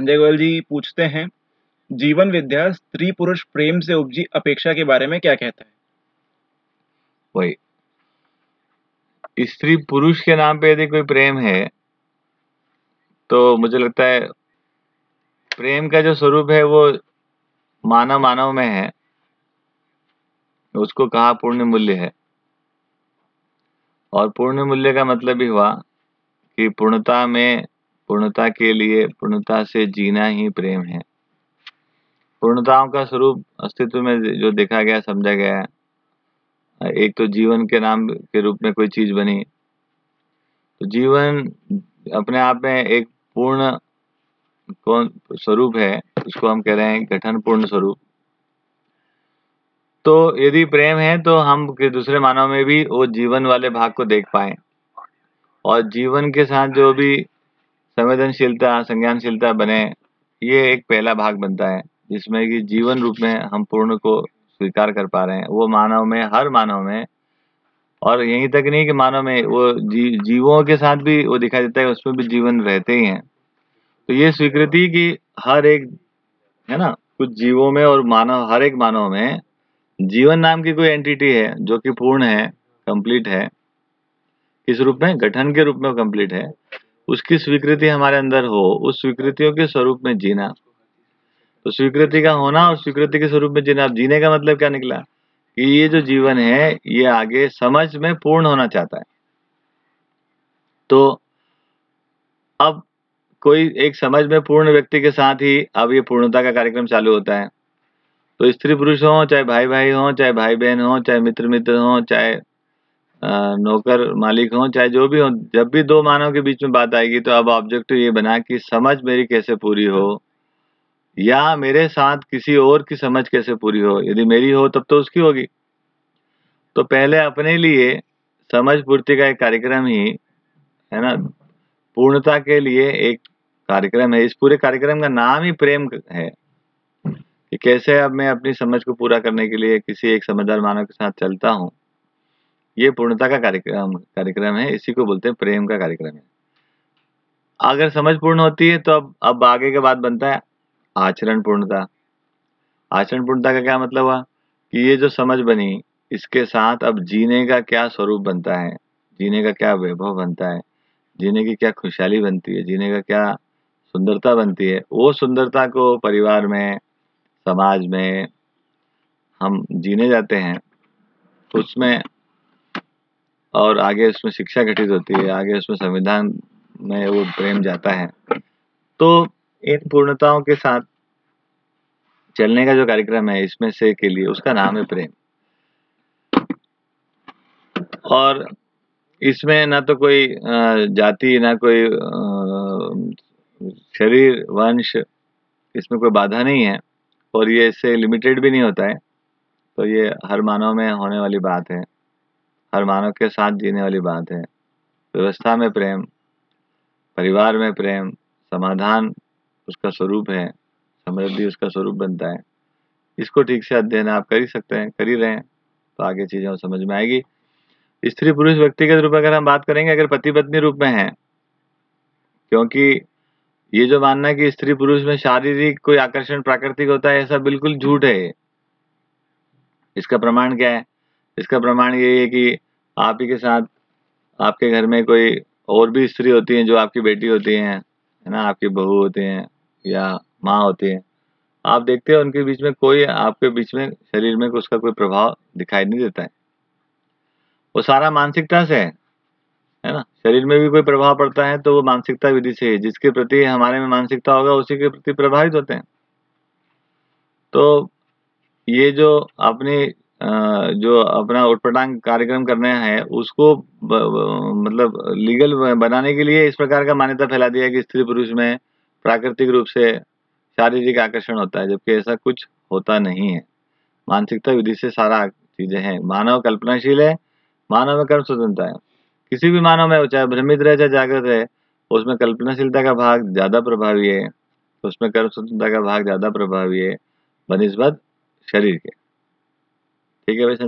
संजय गोयल जी पूछते हैं, जीवन विद्या स्त्री पुरुष प्रेम से उपजी अपेक्षा के बारे में क्या कहता है? वही। स्त्री पुरुष के नाम पे यदि कोई प्रेम है तो मुझे लगता है प्रेम का जो स्वरूप है वो मानव मानव में है, उसको कहा पूर्ण मूल्य है? और पूर्ण मूल्य का मतलब भी हुआ कि पूर्णता में पूर्णता के लिए पूर्णता से जीना ही प्रेम है। पूर्णताओं का स्वरूप अस्तित्व में जो देखा गया, समझा गया एक तो जीवन के नाम के रूप में कोई चीज़ बनी। तो जीवन अपने आप में एक पूर्ण कौन, स्वरूप है, उसको हम कह रहे हैं गठन पूर्ण स्वरूप। तो यदि प्रेम है तो हम के दूसरे मानव में भी वो जीवन वाले भाग को देख पाए। और जीवन के साथ जो भी संवेदनशीलता संज्ञानशीलता बने ये एक पहला भाग बनता है जिसमें कि जीवन रूप में हम पूर्ण को स्वीकार कर पा रहे हैं। वो मानव में हर मानव में और यहीं तक नहीं कि मानव में वो जी, जीवों के साथ भी वो दिखाई देता है उसमें भी जीवन रहते ही हैं। तो ये स्वीकृति की हर एक है ना कुछ जीवों में और मानव हर एक मानव में जीवन नाम की कोई एंटिटी है जो कि पूर्ण है कंप्लीट है किस रूप में? गठन के रूप में कंप्लीट है। उसकी स्वीकृति हमारे अंदर हो, उस स्वीकृतियों के स्वरूप में जीना। तो स्वीकृति का होना और स्वीकृति के स्वरूप में जीना जीने का मतलब क्या निकला? कि ये जो जीवन है, ये आगे समझ में पूर्ण होना चाहता है। तो अब कोई एक समझ में पूर्ण व्यक्ति के साथ ही अब ये पूर्णता का कार्यक्रम चालू होता है। तो स्त्री पुरुष हो, चाहे भाई भाई हो, चाहे भाई बहन हो, चाहे मित्र मित्र हो, चाहे नौकर मालिक हो, चाहे जो भी हो, जब भी दो मानव के बीच में बात आएगी तो अब ऑब्जेक्टिव ये बना कि समझ मेरी कैसे पूरी हो, या मेरे साथ किसी और की समझ कैसे पूरी हो, यदि मेरी हो, तब तो उसकी होगी। तो पहले अपने लिए समझ पूर्ति का एक कार्यक्रम ही, है ना, पूर्णता के लिए एक कार्यक्रम है। इस पूरे कार्यक्रम का नाम ही प्रेम है, कि कैसे अब मैं अपनी समझ को पूरा करने के लिए किसी एक समझदार मानव के साथ चलता हूँ। ये पूर्णता का कार्यक्रम कार्यक्रम है, इसी को बोलते हैं प्रेम का कार्यक्रम है। अगर समझ पूर्ण होती है तो अब अब आगे के बाद बनता है आचरण पूर्णता। आचरण पूर्णता का क्या मतलब हुआ? कि ये जो समझ बनी, इसके साथ अब जीने का क्या स्वरूप बनता है? जीने का क्या वैभव बनता है? जीने की क्या खुशहाली बनती है? जीने का क्या सुंदरता बनती है? वो सुंदरता को परिवार में, समाज में हम जीने जाते हैं, उसमें और आगे उसमें शिक्षा घटित होती है, आगे उसमें संविधान में वो प्रेम जाता है। तो इन पूर्णताओं के साथ चलने का जो कार्यक्रम है, इसमें से के लिए उसका नाम है प्रेम। और इसमें ना तो कोई जाति, ना कोई शरीर, वंश, इसमें कोई बाधा नहीं है और ये इससे लिमिटेड भी नहीं होता है। तो ये हर मानव में होने वाली बात है। हर मानव के साथ जीने वाली बात है। व्यवस्था में प्रेम, परिवार में प्रेम, समाधान उसका स्वरूप है, समृद्धि उसका स्वरूप बनता है। इसको ठीक से अध्ययन आप कर ही सकते हैं, कर ही रहे हैं तो आगे चीज़ें समझ में आएगी। स्त्री पुरुष व्यक्तिगत रूप अगर हम बात करेंगे, अगर पति पत्नी रूप में है, क्योंकि ये जो मानना है कि स्त्री पुरुष में शारीरिक कोई आकर्षण, प्राकृतिक होता है, ऐसा बिल्कुल झूठ है इसका प्रमाण क्या है? इसका प्रमाण ये है कि आप ही के साथ आपके घर में कोई और भी स्त्री होती हैं जो आपकी बेटी होती हैं, है ना? आपकी बहू होती हैं या माँ होती हैं। आप देखते हैं उनके बीच में कोई आपके बीच में शरीर में उसका कोई प्रभाव दिखाई नहीं देता है। वो सारा मानसिकता से है है ना? शरीर में भी कोई प्रभाव पड़ता है तो वो मानसिकता विधि से है, जिसके प्रति हमारे में मानसिकता होगा उसी के प्रति प्रभावित होते हैं। तो ये जो अपनी जो अपना उटपटांग कार्यक्रम करने है उसको ब, ब, मतलब लीगल बनाने के लिए इस प्रकार का मान्यता फैला दिया कि स्त्री पुरुष में प्राकृतिक रूप से शारीरिक आकर्षण होता है जबकि ऐसा कुछ होता नहीं है। मानसिकता विधि से सारा चीज़ें हैं। मानव कल्पनाशील है मानव में कर्म स्वतंत्रता है। किसी भी मानव में चाहे भ्रमित रहे चाहे जागृत रहे उसमें कल्पनाशीलता का भाग ज़्यादा प्रभावी है उसमें कर्म स्वतंत्रता का भाग ज़्यादा प्रभावी है बनस्बत शरीर के। ठीक है भाई